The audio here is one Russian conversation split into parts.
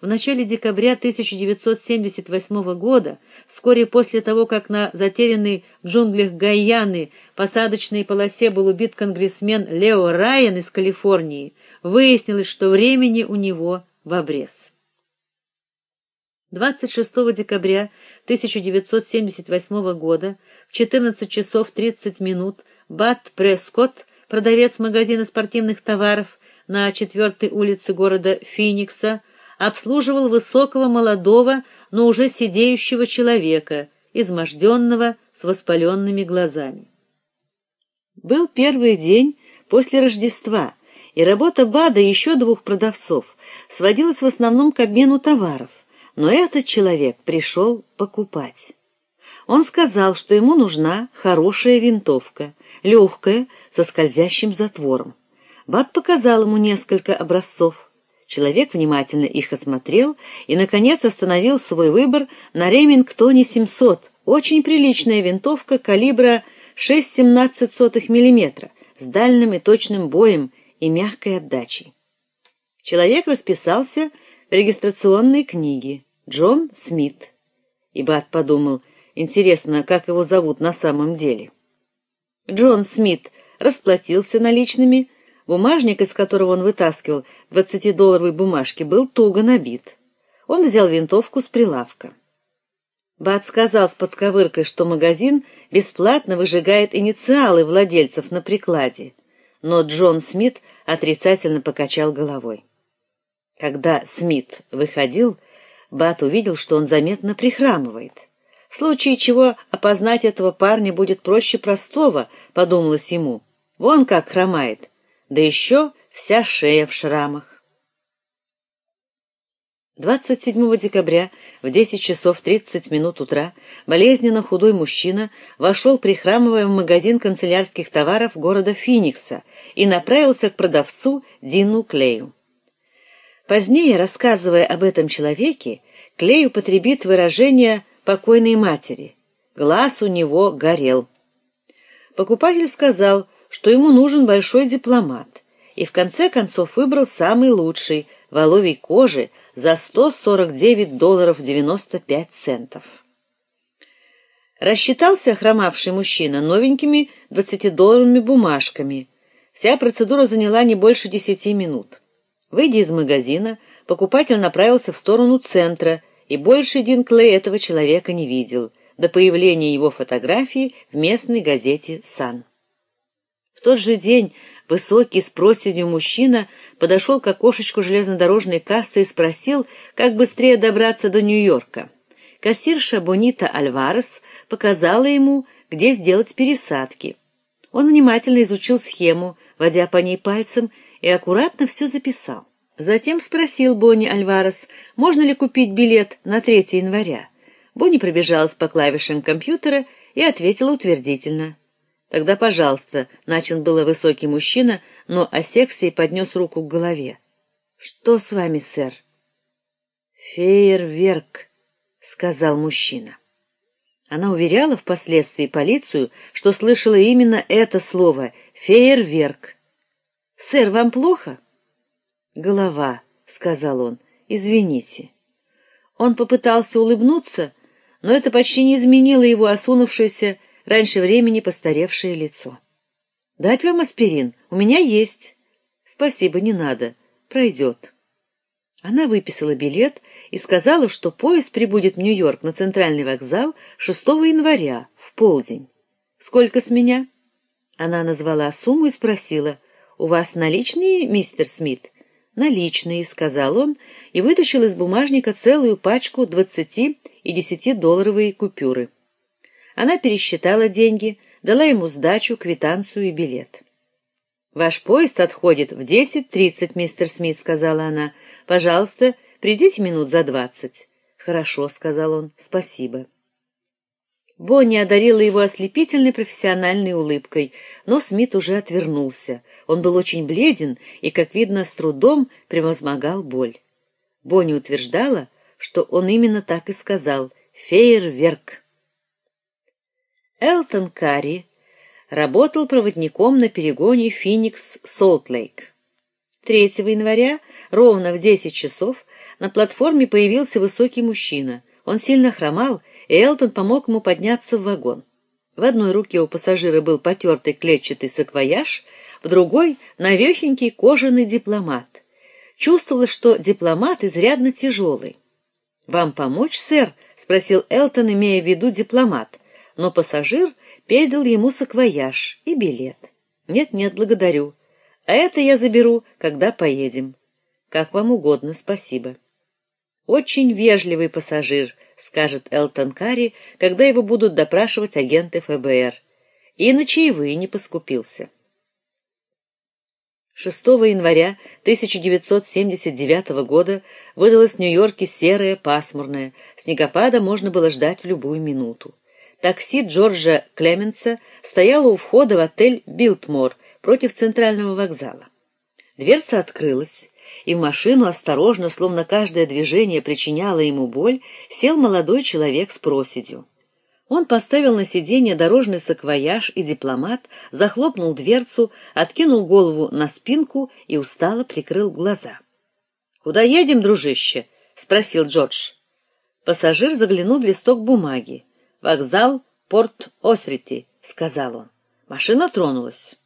В начале декабря 1978 года, вскоре после того, как на затерянной в джунглях Гайаны посадочной полосе был убит конгрессмен Лео Райан из Калифорнии, выяснилось, что времени у него в обрез. 26 декабря 1978 года в 14 часов 30 минут Бат Прескотт, продавец магазина спортивных товаров на 4 улице города Финикса, обслуживал высокого молодого, но уже сидеющего человека, изможденного, с воспаленными глазами. Был первый день после Рождества, и работа Бада и еще двух продавцов сводилась в основном к обмену товаров, но этот человек пришел покупать. Он сказал, что ему нужна хорошая винтовка, легкая, со скользящим затвором. Бад показал ему несколько образцов. Человек внимательно их осмотрел и наконец остановил свой выбор на Ремингтоне 700, очень приличная винтовка калибра 6,17 мм с дальним и точным боем и мягкой отдачей. Человек расписался в регистрационной книге Джон Смит. И Бат подумал, интересно, как его зовут на самом деле. Джон Смит расплатился наличными, Бумажник, из которого он вытаскивал двадцатидолларовые бумажки, был туго набит. Он взял винтовку с прилавка. Бат сказал с подковыркой, что магазин бесплатно выжигает инициалы владельцев на прикладе, но Джон Смит отрицательно покачал головой. Когда Смит выходил, Бат увидел, что он заметно прихрамывает. В случае чего опознать этого парня будет проще простого, подумалось ему. Вон как хромает да еще вся шея в шрамах. 27 декабря в 10 часов 30 минут утра болезненно худой мужчина вошел, прихрамывая в магазин канцелярских товаров города Финикса и направился к продавцу Дину Клею. Позднее, рассказывая об этом человеке, Клей употребит выражение покойной матери. Глаз у него горел. Покупатель сказал, что ему нужен большой дипломат, и в конце концов выбрал самый лучший воловий кожи за 149 долларов 95 центов. Рассчитался хромавший мужчина новенькими двадцатидолларовыми бумажками. Вся процедура заняла не больше десяти минут. Выйдя из магазина, покупатель направился в сторону центра, и больше Дин этого человека не видел до появления его фотографии в местной газете Сан. Тот же день высокий с проседью мужчина подошел к окошечку железнодорожной кассы и спросил, как быстрее добраться до Нью-Йорка. Кассирша Бонита Альварес показала ему, где сделать пересадки. Он внимательно изучил схему, водя по ней пальцем, и аккуратно все записал. Затем спросил Бонни Альварес, можно ли купить билет на 3 января. Бонни пробежалась по клавишам компьютера и ответила утвердительно. Тогда, пожалуйста, начал было высокий мужчина, но осекся и поднес руку к голове. Что с вами, сэр? Фейерверк, сказал мужчина. Она уверяла впоследствии полицию, что слышала именно это слово фейерверк. Сэр, вам плохо? Голова, сказал он. Извините. Он попытался улыбнуться, но это почти не изменило его осунувшееся раньше времени постаревшее лицо. Дать вам аспирин? У меня есть. Спасибо, не надо. Пройдет. Она выписала билет и сказала, что поезд прибудет в Нью-Йорк на центральный вокзал 6 января в полдень. Сколько с меня? Она назвала сумму и спросила: "У вас наличные, мистер Смит?" "Наличные", сказал он и вытащил из бумажника целую пачку двадцати и десятидолларовые купюры. Она пересчитала деньги, дала ему сдачу, квитанцию и билет. Ваш поезд отходит в десять тридцать, мистер Смит, сказала она. Пожалуйста, придите минут за двадцать. Хорошо, сказал он. Спасибо. Бонни одарила его ослепительной профессиональной улыбкой, но Смит уже отвернулся. Он был очень бледен и, как видно, с трудом превозмогал боль. Бонни утверждала, что он именно так и сказал: "Фейерверк". Элтон Карри работал проводником на перегоне Феникс-Солт-Лейк. 3 января, ровно в 10 часов, на платформе появился высокий мужчина. Он сильно хромал, и Элтон помог ему подняться в вагон. В одной руке у пассажира был потертый клетчатый саквояж, в другой — навехенький кожаный дипломат. Чувствовалось, что дипломат изрядно тяжелый. «Вам помочь, сэр?» — спросил Элтон, имея в виду дипломат, но пассажир передал ему саквояж и билет. «Нет-нет, благодарю. А это я заберу, когда поедем. Как вам угодно, спасибо». «Очень вежливый пассажир», — скажет Элтон Карри, когда его будут допрашивать агенты ФБР. И на чаевые не поскупился. 6 января 1979 года выдалось в Нью-Йорке серое, пасмурное. Снегопада можно было ждать в любую минуту. Такси Джорджа Клеменса стояло у входа в отель «Билтмор» против центрального вокзала. Дверца открылась, и в машину осторожно, словно каждое движение причиняло ему боль, сел молодой человек с проседью. Он поставил на сиденье дорожный саквояж и дипломат, захлопнул дверцу, откинул голову на спинку и устало прикрыл глаза. "Куда едем, дружище?" спросил Джордж. Пассажир заглянул в листок бумаги. "Вокзал Порт-Осрити", сказал он. Машина тронулась.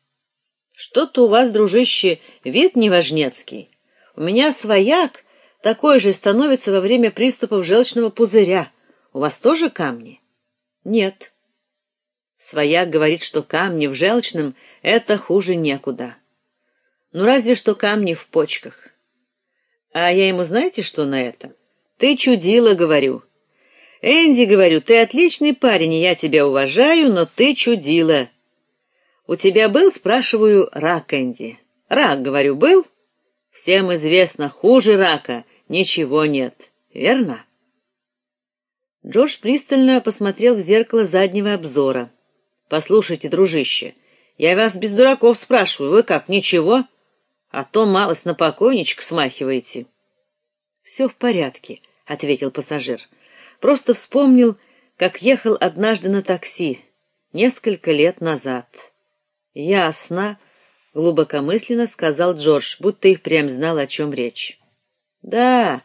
"Что-то у вас, дружище, вид неважнецкий. У меня свояк такой же становится во время приступов желчного пузыря. У вас тоже камни?" Нет. Свояк говорит, что камни в желчном — это хуже некуда. Ну, разве что камни в почках. А я ему знаете, что на это? Ты чудила, говорю. Энди, говорю, ты отличный парень, и я тебя уважаю, но ты чудила. У тебя был, спрашиваю, рак, Энди? Рак, говорю, был? Всем известно, хуже рака ничего нет. Верно? Джордж пристально посмотрел в зеркало заднего обзора. Послушайте, дружище, я вас без дураков спрашиваю, вы как, ничего? А то малость на покойничка смахиваете. «Все в порядке, ответил пассажир. Просто вспомнил, как ехал однажды на такси несколько лет назад. Ясно, глубокомысленно сказал Джордж, будто их прям знал, о чем речь. Да,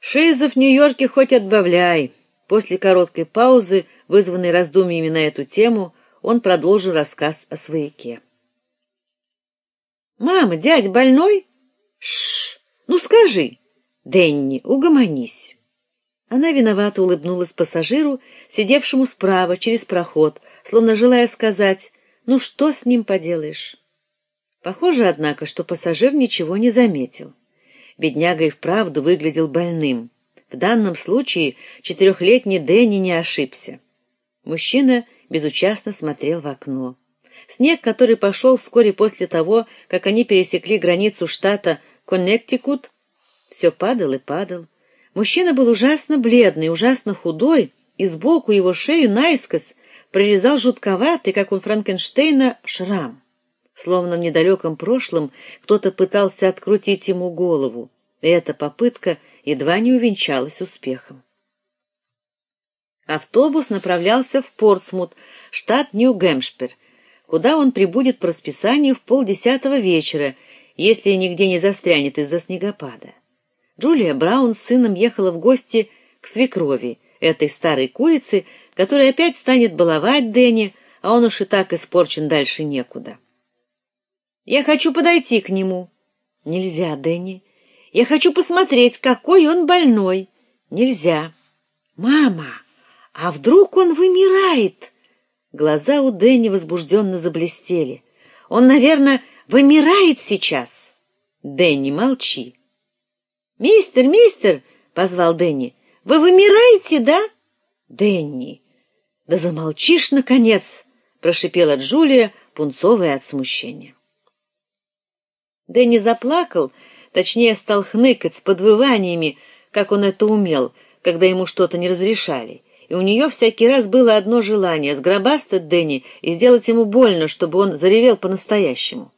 шизов в Нью-Йорке хоть отбавляй. После короткой паузы, вызванной раздумьями на эту тему, он продолжил рассказ о свояке. Мама, дядя больной? Шш. Ну скажи. Денни, угомонись. Она виновато улыбнулась пассажиру, сидевшему справа через проход, словно желая сказать: "Ну что с ним поделаешь?" Похоже, однако, что пассажир ничего не заметил. Бедняга и вправду выглядел больным. В данном случае четырехлетний Дэнни не ошибся. Мужчина безучастно смотрел в окно. Снег, который пошел вскоре после того, как они пересекли границу штата Коннектикут, все падал и падал. Мужчина был ужасно бледный, ужасно худой, и сбоку его шею наискось прорезал жутковатый, как у Франкенштейна, шрам. Словно в недалеком прошлом кто-то пытался открутить ему голову. И эта попытка едва не увенчалась успехом. Автобус направлялся в Портсмут, штат Нью-Гэмпшир, куда он прибудет по расписанию в полдесятого вечера, если нигде не застрянет из-за снегопада. Джулия Браун с сыном ехала в гости к свекрови, этой старой курице, которая опять станет баловать Дэнни, а он уж и так испорчен дальше некуда. Я хочу подойти к нему. Нельзя, Дэнни. Я хочу посмотреть, какой он больной. Нельзя. Мама, а вдруг он вымирает? Глаза у Дэнни возбужденно заблестели. Он, наверное, вымирает сейчас. Дэнни, молчи. Мистер, мистер, позвал Дэнни. Вы вымираете, да? Дэнни. Да замолчишь наконец, прошипела Джулия, пунцовая от смущения. Дэнни заплакал точнее стал хныкать с подвываниями, как он это умел, когда ему что-то не разрешали. И у нее всякий раз было одно желание сгробастать Дэнни и сделать ему больно, чтобы он заревел по-настоящему.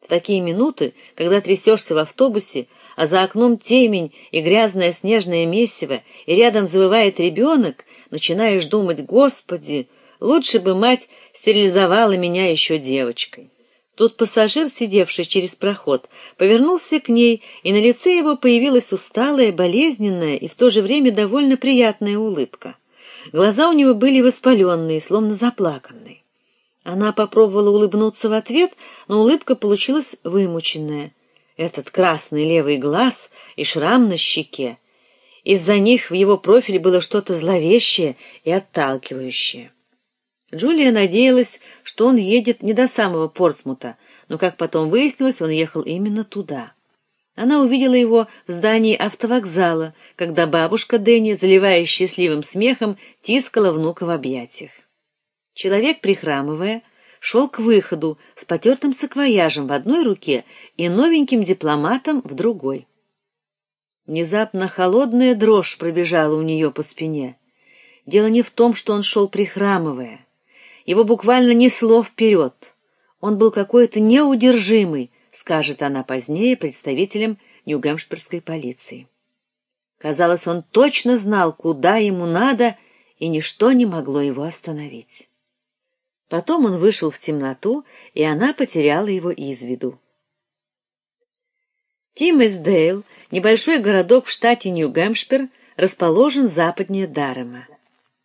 В такие минуты, когда трясешься в автобусе, а за окном темень и грязное снежное месиво, и рядом завывает ребенок, начинаешь думать: "Господи, лучше бы мать стерилизовала меня еще девочкой". Тут пассажир, сидевший через проход, повернулся к ней, и на лице его появилась усталая, болезненная и в то же время довольно приятная улыбка. Глаза у него были воспаленные, словно заплаканные. Она попробовала улыбнуться в ответ, но улыбка получилась вымученная. Этот красный левый глаз и шрам на щеке. Из-за них в его профиле было что-то зловещее и отталкивающее. Джулия надеялась, что он едет не до самого Портсмута, но, как потом выяснилось, он ехал именно туда. Она увидела его в здании автовокзала, когда бабушка Дэнни, заливаясь счастливым смехом, тискала внука в объятиях. Человек, прихрамывая, шел к выходу с потертым саквояжем в одной руке и новеньким дипломатом в другой. Внезапно холодная дрожь пробежала у нее по спине. Дело не в том, что он шел прихрамывая. Его буквально несло вперед. Он был какой-то неудержимый, скажет она позднее представителям Нью-Гэмпширской полиции. Казалось, он точно знал, куда ему надо, и ничто не могло его остановить. Потом он вышел в темноту, и она потеряла его из виду. Тиммесдейл, небольшой городок в штате Нью-Гэмпшир, расположен западнее Дарема.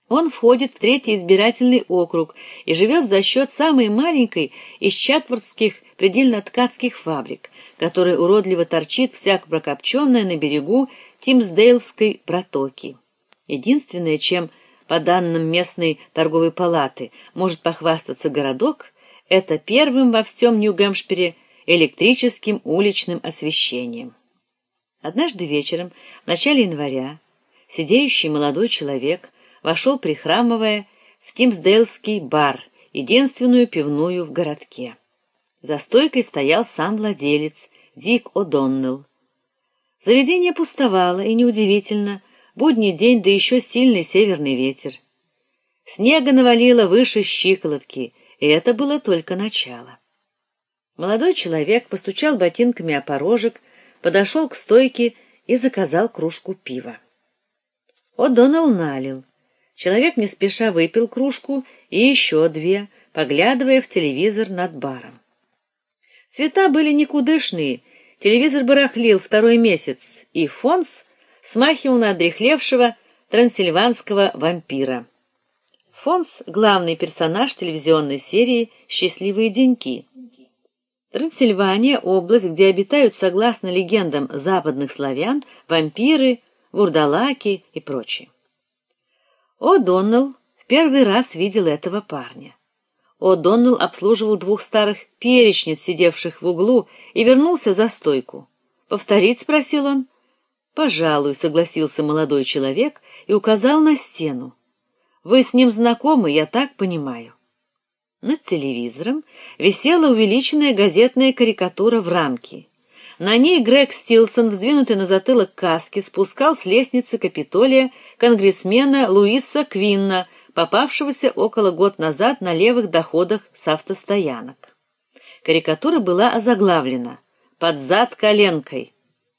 Он входит в третий избирательный округ и живет за счет самой маленькой из чатвортских предельно-ткацких фабрик, которая уродливо торчит всяк прокопченная на берегу Тимсдейлской протоки. Единственное, чем, по данным местной торговой палаты, может похвастаться городок, это первым во всем Нью-Гэмпшире электрическим уличным освещением. Однажды вечером, в начале января, сидеющий молодой человек – вошел, прихрамывая, в Тимсдейлский бар, единственную пивную в городке. За стойкой стоял сам владелец, Дик О'Доннелл. Заведение пустовало, и неудивительно, будний день, да еще сильный северный ветер. Снега навалило выше щиколотки, и это было только начало. Молодой человек постучал ботинками о порожек, подошел к стойке и заказал кружку пива. О'Доннелл налил. Человек не спеша выпил кружку и еще две, поглядывая в телевизор над баром. Цвета были никудышные, телевизор барахлил второй месяц, и Фонс смахивал на одрехлевшего трансильванского вампира. Фонс — главный персонаж телевизионной серии «Счастливые деньки». Трансильвания — область, где обитают, согласно легендам западных славян, вампиры, вурдалаки и прочее. О'Доннелл в первый раз видел этого парня. О'Доннелл обслуживал двух старых перечниц, сидевших в углу, и вернулся за стойку. «Повторить?» — спросил он. «Пожалуй», — согласился молодой человек и указал на стену. «Вы с ним знакомы, я так понимаю». Над телевизором висела увеличенная газетная карикатура в рамке. На ней Грег Стилсон, вздвинутый на затылок каски, спускал с лестницы Капитолия конгрессмена Луиса Квинна, попавшегося около год назад на левых доходах с автостоянок. Карикатура была озаглавлена «Под зад коленкой»,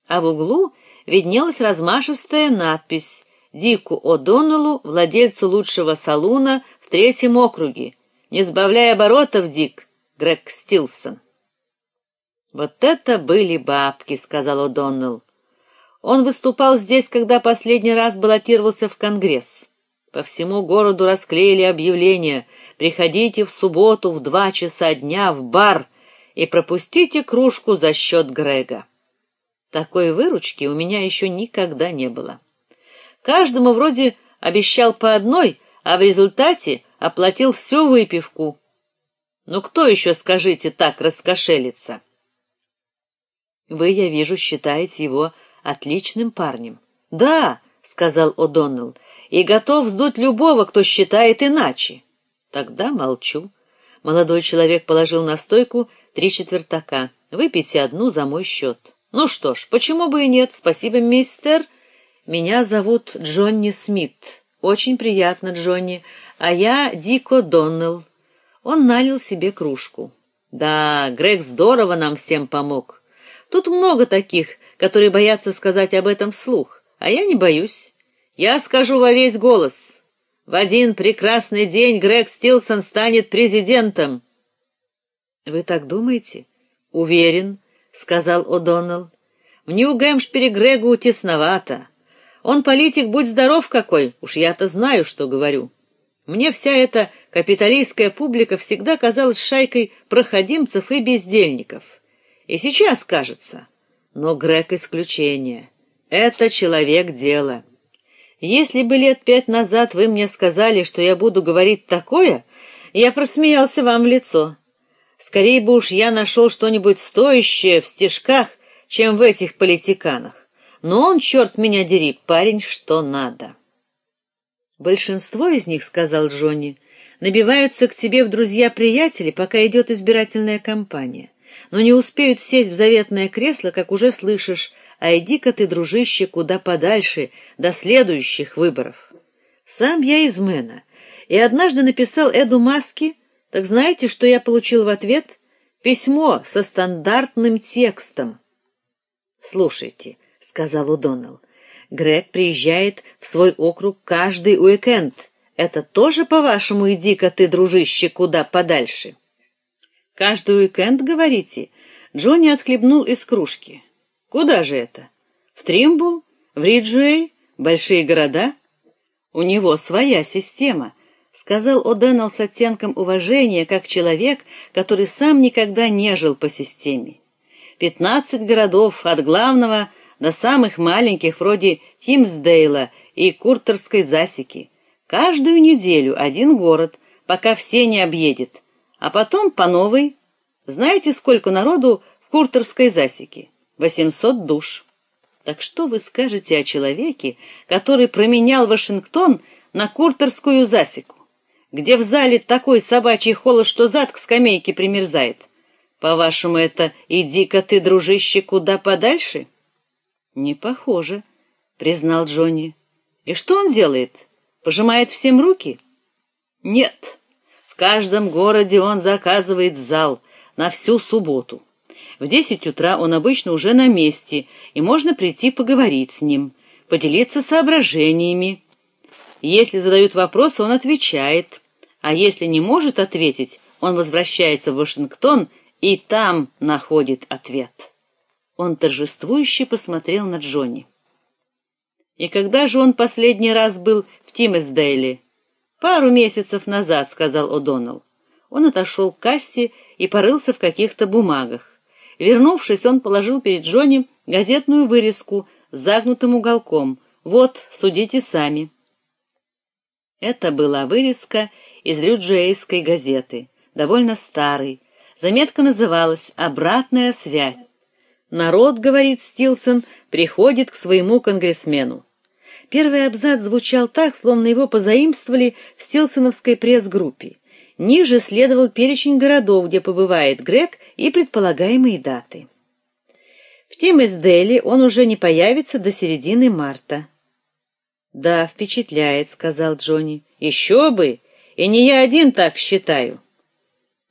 а в углу виднелась размашистая надпись «Дику О'Доннеллу, владельцу лучшего салуна в третьем округе. Не сбавляй оборотов, Дик, Грег Стилсон». Вот это были бабки, сказал О'Доннелл. Он выступал здесь, когда последний раз баллотировался в Конгресс. По всему городу расклеили объявление: приходите в субботу в два часа дня в бар и пропустите кружку за счет Грега. Такой выручки у меня еще никогда не было. Каждому вроде обещал по одной, а в результате оплатил всю выпивку. Ну кто еще, скажите, так раскошелится? Вы, я вижу, считаете его отличным парнем. Да, сказал О'Доннелл, и готов сдуть любого, кто считает иначе. Тогда молчу. Молодой человек положил на стойку три четвертака. Выпейте одну за мой счет. Ну что ж, почему бы и нет? Спасибо, мистер. Меня зовут Джонни Смит. Очень приятно, Джонни. А я Дико Доннелл. Он налил себе кружку. Да, Грег здорово нам всем помог. Тут много таких, которые боятся сказать об этом вслух, а я не боюсь. Я скажу во весь голос. В один прекрасный день Грег Стилсон станет президентом. Вы так думаете? Уверен, сказал О'Доннелл. В Нью-Гэмпшире Грегу тесновато. Он политик, будь здоров какой, уж я-то знаю, что говорю. Мне вся эта капиталистская публика всегда казалась шайкой проходимцев и бездельников. И сейчас кажется. Но Грег исключение. Это человек дела. Если бы лет пять назад вы мне сказали, что я буду говорить такое, я просмеялся вам в лицо. Скорее бы уж я нашел что-нибудь стоящее в стишках, чем в этих политиканах. Но он, черт меня дери, парень, что надо. Большинство из них, сказал Джонни, набиваются к тебе в друзья-приятели, пока идет избирательная кампания, но не успеют сесть в заветное кресло, как уже слышишь: "А иди-ка ты, дружище, куда подальше до следующих выборов". Сам я из Мэна, и однажды написал Эду Маски, так знаете, что я получил в ответ? Письмо со стандартным текстом. Слушайте, сказал Удонал. Грег приезжает в свой округ каждый уикенд. Это тоже, по-вашему, иди-ка ты, дружище, куда подальше? Каждый уикенд, говорите? Джонни отхлебнул из кружки. Куда же это? В Тримбул, в Риджуэй, большие города? У него своя система, сказал О'Деннелл с оттенком уважения, как человек, который сам никогда не жил по системе. Пятнадцать городов от главного до самых маленьких, вроде Тимсдейла и Куртерской засеки. Каждую неделю один город, пока все не объедет, а потом по новой. Знаете, сколько народу в Куртерской засеке? Восемьсот душ. Так что вы скажете о человеке, который променял Вашингтон на Куртерскую засеку, где в зале такой собачий холод, что зад к скамейке примерзает? По-вашему, это иди-ка ты, дружище, куда подальше? Не похоже, признал Джонни. И что он делает? Пожимает всем руки? Нет. В каждом городе он заказывает зал на всю субботу. В десять утра он обычно уже на месте, и можно прийти поговорить с ним, поделиться соображениями. Если задают вопрос, он отвечает, а если не может ответить, он возвращается в Вашингтон и там находит ответ. Он торжествующе посмотрел на Джонни. И когда же он последний раз был в Тимесдейле? Пару месяцев назад, сказал О'Доннелл. Он отошел к кассе и порылся в каких-то бумагах. Вернувшись, он положил перед Джонни газетную вырезку с загнутым уголком. Вот, судите сами. Это была вырезка из Люджейской газеты, довольно старой. Заметка называлась Обратная связь. Народ, говорит Стилсон, приходит к своему конгрессмену. Первый абзац звучал так, словно его позаимствовали в Стилсоновской пресс-группе. Ниже следовал перечень городов, где побывает Грег, и предполагаемые даты. В Тимесдейле он уже не появится до середины марта. Да, впечатляет, сказал Джонни. «Еще бы, и не я один так считаю.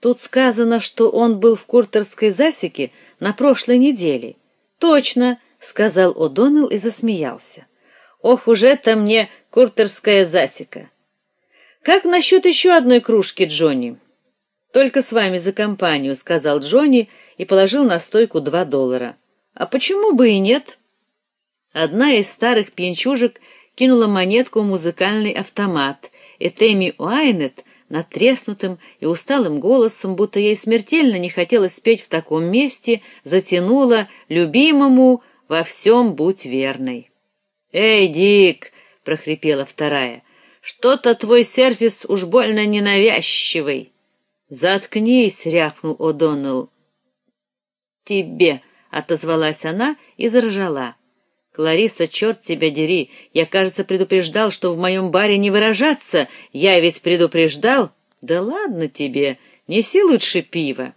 Тут сказано, что он был в Куртерской засеке на прошлой неделе. Точно, сказал О'Доннелл и засмеялся. Ох, уже это мне Куртерская засека. Как насчет еще одной кружки, Джонни? Только с вами за компанию, сказал Джонни и положил на стойку два доллара. А почему бы и нет? Одна из старых пьянчужек кинула монетку в музыкальный автомат, и Тэмми Уайнет натреснутым и усталым голосом, будто ей смертельно не хотелось спеть в таком месте, затянула любимому во всем будь верной. "Эй, Дик", прохрипела вторая. "Что-то твой сервис уж больно ненавязчивый". "Заткнись", рявкнул О'Доннелл. "Тебе", отозвалась она и заржала. Клариса, черт тебя дери, я, кажется, предупреждал, что в моем баре не выражаться. Я ведь предупреждал. Да ладно тебе, неси лучше пиво.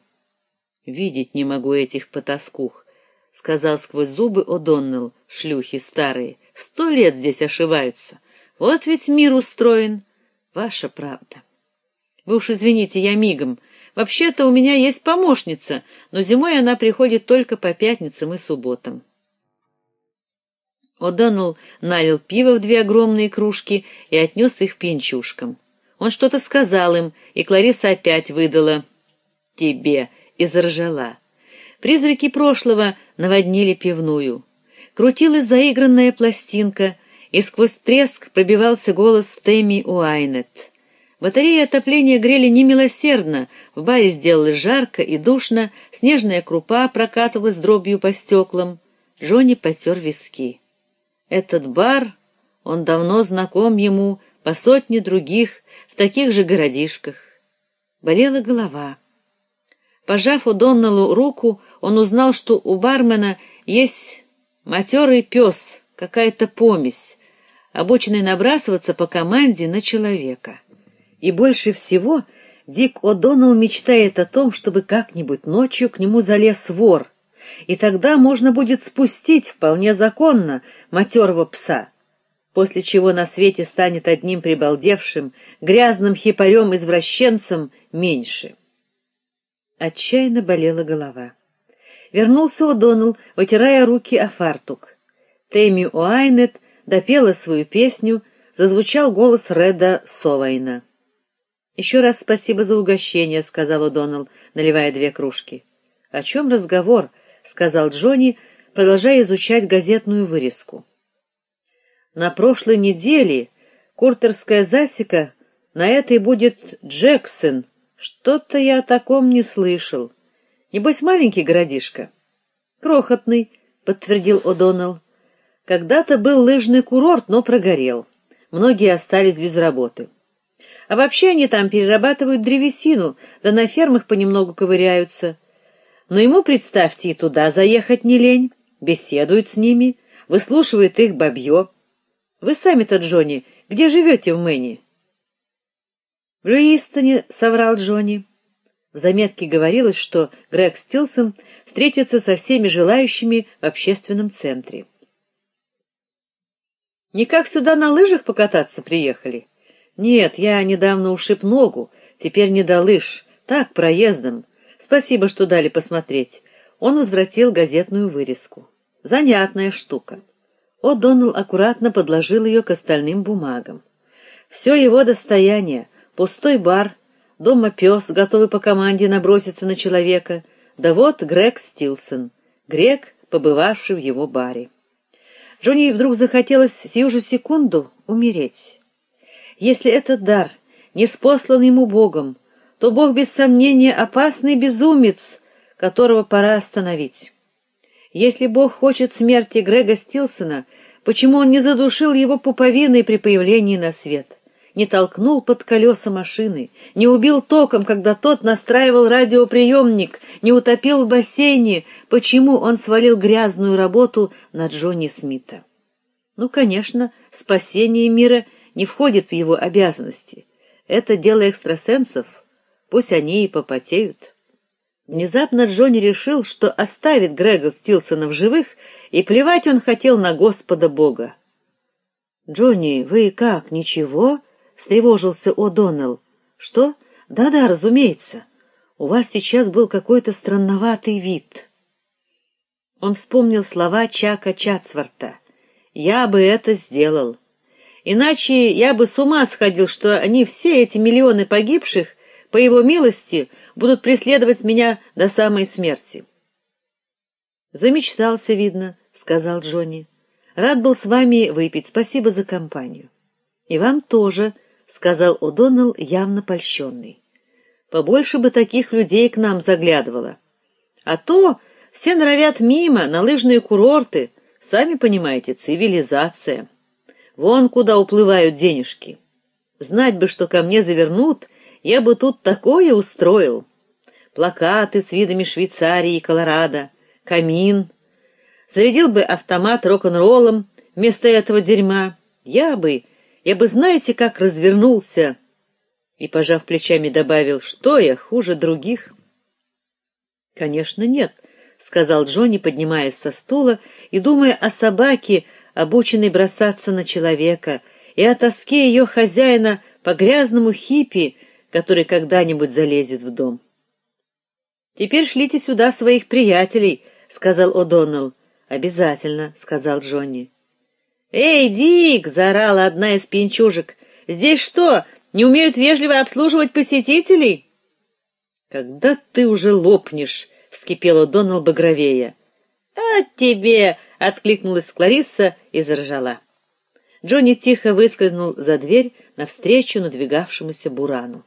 Видеть не могу этих потаскух, сказал сквозь зубы О'Доннелл, шлюхи старые. Сто лет здесь ошиваются. Вот ведь мир устроен. Ваша правда. Вы уж извините, я мигом. Вообще-то у меня есть помощница, но зимой она приходит только по пятницам и субботам. О'Доннелл налил пиво в две огромные кружки и отнес их пьянчушкам. Он что-то сказал им, и Клариса опять выдала: "Тебе и заржала. Призраки прошлого наводнили пивную. Крутилась заигранная пластинка, и сквозь треск пробивался голос Тэмми Уайнет. Батареи отопления грели немилосердно, в баре сделалось жарко и душно, снежная крупа прокатывалась дробью по стеклам. Джонни потер виски. Этот бар, он давно знаком ему по сотне других в таких же городишках. Болела голова. Пожав у Донналу руку, он узнал, что у бармена есть матерый пес, какая-то помесь, обученный набрасываться по команде на человека. И больше всего Дик О'Доннелл мечтает о том, чтобы как-нибудь ночью к нему залез вор, и тогда можно будет спустить вполне законно матерого пса, после чего на свете станет одним прибалдевшим, грязным хипарем-извращенцем меньше. Отчаянно болела голова. Вернулся О'Доннелл, вытирая руки о фартук. Тэмми Уайнет допела свою песню, зазвучал голос Реда Совайна. Еще раз спасибо за угощение, сказал О'Доннелл, наливая две кружки. О чем разговор? Сказал Джонни, продолжая изучать газетную вырезку. На прошлой неделе куртерская засека, на этой будет Джексон. Что-то я о таком не слышал. Небось маленький городишко. Крохотный, подтвердил О'Доннелл. Когда-то был лыжный курорт, но прогорел. Многие остались без работы. А вообще они там перерабатывают древесину, да на фермах понемногу ковыряются. Но ему, представьте, и туда заехать не лень, беседует с ними, выслушивает их бабье. Вы сами-то, Джонни, где живете в Мэне? В Льюистоне, соврал Джонни. В заметке говорилось, что Грег Стилсон встретится со всеми желающими в общественном центре. Никак сюда на лыжах покататься приехали. Нет, я недавно ушиб ногу, теперь не до лыж, так проездом. Спасибо, что дали посмотреть. Он возвратил газетную вырезку. Занятная штука. О'Доннелл аккуратно подложил ее к остальным бумагам. Все его достояние: пустой бар, дома пес, готовый по команде наброситься на человека, да вот Грег Стилсон, грек, побывавший в его баре. Джонни вдруг захотелось сию же секунду умереть. Если этот дар не спослан ему Богом, то Бог без сомнения опасный безумец, которого пора остановить. Если Бог хочет смерти Грега Стилсона, почему он не задушил его пуповиной при появлении на свет? Не толкнул под колеса машины, не убил током, когда тот настраивал радиоприемник, не утопил в бассейне, почему он свалил грязную работу на Джонни Смита? Ну, конечно, спасение мира не входит в его обязанности. Это дело экстрасенсов, пусть они и попотеют. Внезапно Джонни решил, что оставит Грега Стилсона в живых, и плевать он хотел на Господа Бога. Джонни, вы как, ничего? встревожился О'Доннелл. Что? Да-да, разумеется. У вас сейчас был какой-то странноватый вид. Он вспомнил слова Чака Чатсворта. Я бы это сделал. Иначе я бы с ума сходил, что они все эти миллионы погибших по его милости будут преследовать меня до самой смерти. Замечтался, видно, сказал Джонни. Рад был с вами выпить. Спасибо за компанию. И вам тоже, сказал О'Доннелл, явно польщенный. Побольше бы таких людей к нам заглядывало. А то все норовят мимо на лыжные курорты, сами понимаете, цивилизация. Вон куда уплывают денежки. Знать бы, что ко мне завернут, я бы тут такое устроил. Плакаты с видами Швейцарии и Колорадо, камин. Зарядил бы автомат рок-н-роллом вместо этого дерьма. Я бы, я бы, знаете, как развернулся. И пожав плечами добавил: "Что я хуже других?" Конечно, нет, сказал Джонни, поднимаясь со стула и думая о собаке, обученный бросаться на человека, и о тоске ее хозяина по грязному хиппи, который когда-нибудь залезет в дом. Теперь шлите сюда своих приятелей, сказал О'Доннелл. Обязательно, сказал Джонни. Эй, Дик, заорала одна из пьянчужек. Здесь что, не умеют вежливо обслуживать посетителей? Когда ты уже лопнешь, вскипела Донал багровея. "А тебе", откликнулась Кларисса и заржала. Джонни тихо выскользнул за дверь навстречу надвигавшемуся бурану.